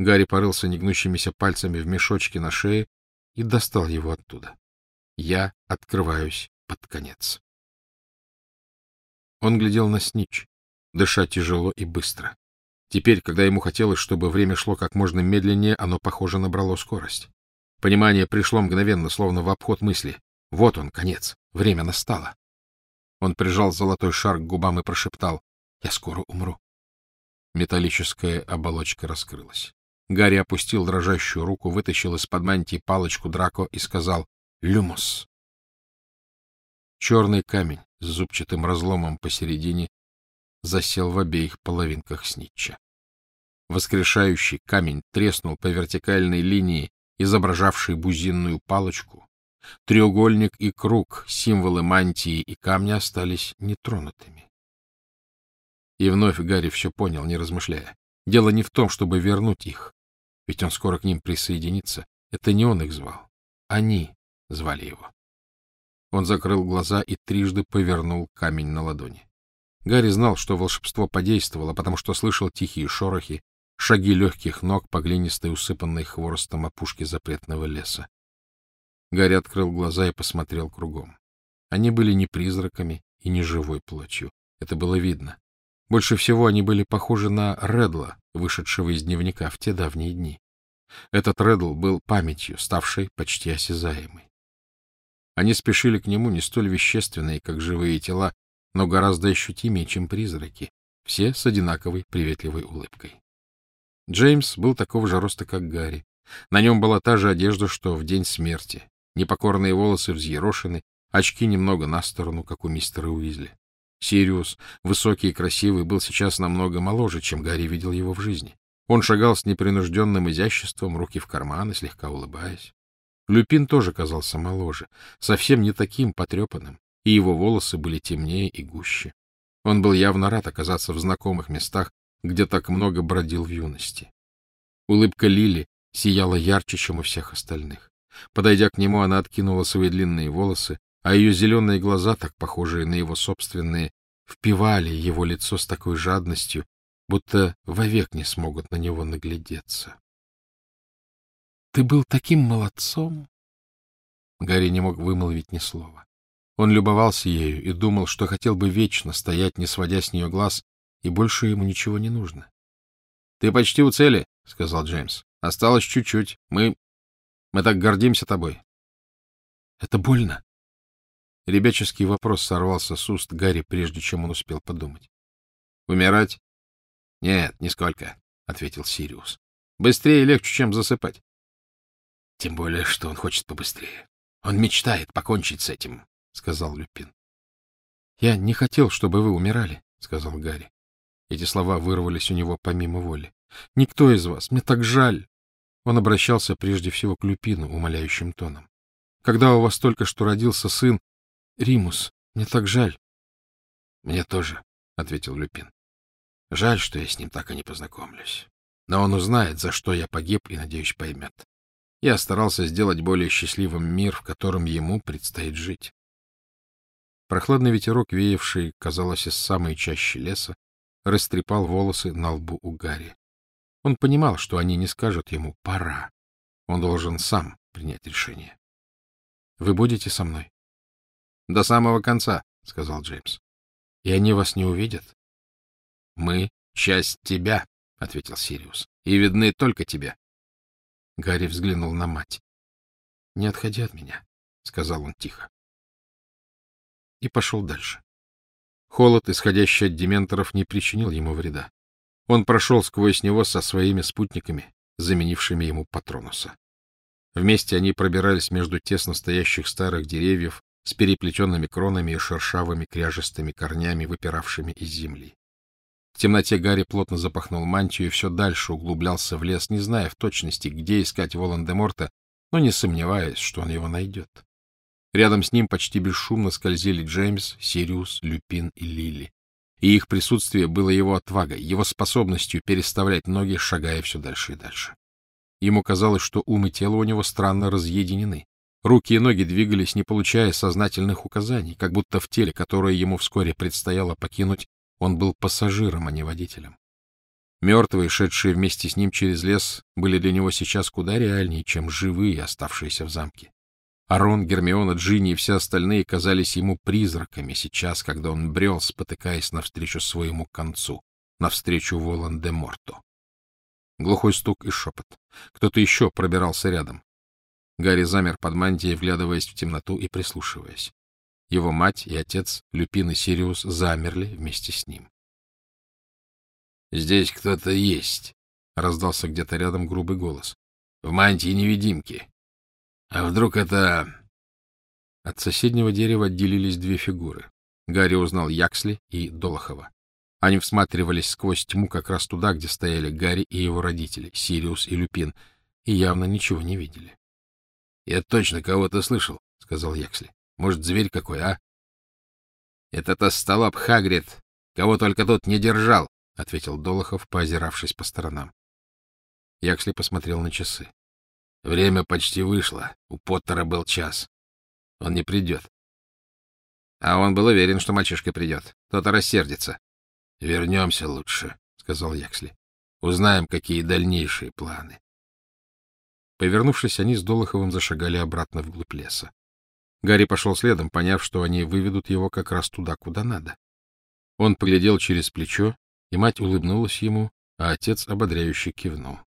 Гарри порылся негнущимися пальцами в мешочке на шее и достал его оттуда. Я открываюсь под конец. Он глядел на Снич, дыша тяжело и быстро. Теперь, когда ему хотелось, чтобы время шло как можно медленнее, оно, похоже, набрало скорость. Понимание пришло мгновенно, словно в обход мысли. Вот он, конец. Время настало. Он прижал золотой шар к губам и прошептал. «Я скоро умру». Металлическая оболочка раскрылась. Гарри опустил дрожащую руку, вытащил из-под мантии палочку Драко и сказал «Люмос». Черный камень с зубчатым разломом посередине засел в обеих половинках снитча. Воскрешающий камень треснул по вертикальной линии, изображавшей бузинную палочку. Треугольник и круг, символы мантии и камня остались нетронутыми. И вновь Гарри все понял, не размышляя. Дело не в том, чтобы вернуть их, ведь он скоро к ним присоединится. Это не он их звал. Они звали его. Он закрыл глаза и трижды повернул камень на ладони. Гарри знал, что волшебство подействовало, потому что слышал тихие шорохи, шаги легких ног по глинистой, усыпанной хворостом опушке запретного леса. Гарри открыл глаза и посмотрел кругом. Они были не призраками и не живой плотью. Это было видно. Больше всего они были похожи на Редла, вышедшего из дневника в те давние дни. Этот Редл был памятью, ставшей почти осязаемой. Они спешили к нему не столь вещественные, как живые тела, но гораздо ощутимее, чем призраки, все с одинаковой приветливой улыбкой. Джеймс был такого же роста, как Гарри. На нем была та же одежда, что в день смерти. Непокорные волосы взъерошены, очки немного на сторону, как у мистера Уизли. Сириус, высокий и красивый, был сейчас намного моложе, чем Гарри видел его в жизни. Он шагал с непринужденным изяществом, руки в карманы, слегка улыбаясь. Люпин тоже казался моложе, совсем не таким потрепанным, и его волосы были темнее и гуще. Он был явно рад оказаться в знакомых местах, где так много бродил в юности. Улыбка Лили сияла ярче, чем у всех остальных. Подойдя к нему, она откинула свои длинные волосы, а ее зеленые глаза, так похожие на его собственные, впивали его лицо с такой жадностью, будто вовек не смогут на него наглядеться. — Ты был таким молодцом! Гарри не мог вымолвить ни слова. Он любовался ею и думал, что хотел бы вечно стоять, не сводя с нее глаз, и больше ему ничего не нужно. — Ты почти у цели, — сказал Джеймс. — Осталось чуть-чуть. Мы... мы так гордимся тобой. — Это больно? Ребяческий вопрос сорвался с уст Гарри, прежде чем он успел подумать. — Умирать? — Нет, нисколько, — ответил Сириус. — Быстрее и легче, чем засыпать. — Тем более, что он хочет побыстрее. Он мечтает покончить с этим, — сказал Люпин. — Я не хотел, чтобы вы умирали, — сказал Гарри. Эти слова вырвались у него помимо воли. — Никто из вас. Мне так жаль. Он обращался прежде всего к Люпину, умоляющим тоном. — Когда у вас только что родился сын... Римус, мне так жаль. — Мне тоже, — ответил Люпин. — Жаль, что я с ним так и не познакомлюсь. Но он узнает, за что я погиб, и, надеюсь, поймет. Я старался сделать более счастливым мир, в котором ему предстоит жить. Прохладный ветерок, веявший, казалось, из самой чащи леса, растрепал волосы на лбу у Гарри. Он понимал, что они не скажут ему «пора». Он должен сам принять решение. — Вы будете со мной? — До самого конца, — сказал Джеймс. — И они вас не увидят? — Мы — часть тебя, — ответил Сириус, — и видны только тебе. Гарри взглянул на мать. — Не отходи от меня, — сказал он тихо и пошел дальше. Холод, исходящий от дементоров, не причинил ему вреда. Он прошел сквозь него со своими спутниками, заменившими ему Патронуса. Вместе они пробирались между тесно стоящих старых деревьев с переплетенными кронами и шершавыми кряжестыми корнями, выпиравшими из земли. В темноте Гарри плотно запахнул мантию и все дальше углублялся в лес, не зная в точности, где искать Волан-де-Морта, но не сомневаясь, что он его найдет. Рядом с ним почти бесшумно скользили Джеймс, Сириус, Люпин и Лили. И их присутствие было его отвагой, его способностью переставлять ноги, шагая все дальше и дальше. Ему казалось, что ум и тело у него странно разъединены. Руки и ноги двигались, не получая сознательных указаний, как будто в теле, которое ему вскоре предстояло покинуть, он был пассажиром, а не водителем. Мертвые, шедшие вместе с ним через лес, были для него сейчас куда реальнее, чем живые, оставшиеся в замке. Арон, Гермиона, Джинни и все остальные казались ему призраками сейчас, когда он брел, спотыкаясь навстречу своему концу, навстречу Волан-де-Морту. Глухой стук и шепот. Кто-то еще пробирался рядом. Гарри замер под мантией, вглядываясь в темноту и прислушиваясь. Его мать и отец, Люпин и Сириус, замерли вместе с ним. — Здесь кто-то есть, — раздался где-то рядом грубый голос. — В мантии невидимки. А вдруг это... От соседнего дерева отделились две фигуры. Гарри узнал Яксли и Долохова. Они всматривались сквозь тьму как раз туда, где стояли Гарри и его родители, Сириус и Люпин, и явно ничего не видели. — Я точно кого-то слышал, — сказал Яксли. — Может, зверь какой, а? — Это тостолоп Хагрид, кого только тут не держал, — ответил Долохов, поозиравшись по сторонам. Яксли посмотрел на часы. Время почти вышло. У Поттера был час. Он не придет. А он был уверен, что мальчишка придет. Кто-то рассердится. — Вернемся лучше, — сказал Яксли. — Узнаем, какие дальнейшие планы. Повернувшись, они с Долоховым зашагали обратно вглубь леса. Гарри пошел следом, поняв, что они выведут его как раз туда, куда надо. Он поглядел через плечо и мать улыбнулась ему, а отец ободряюще кивнул.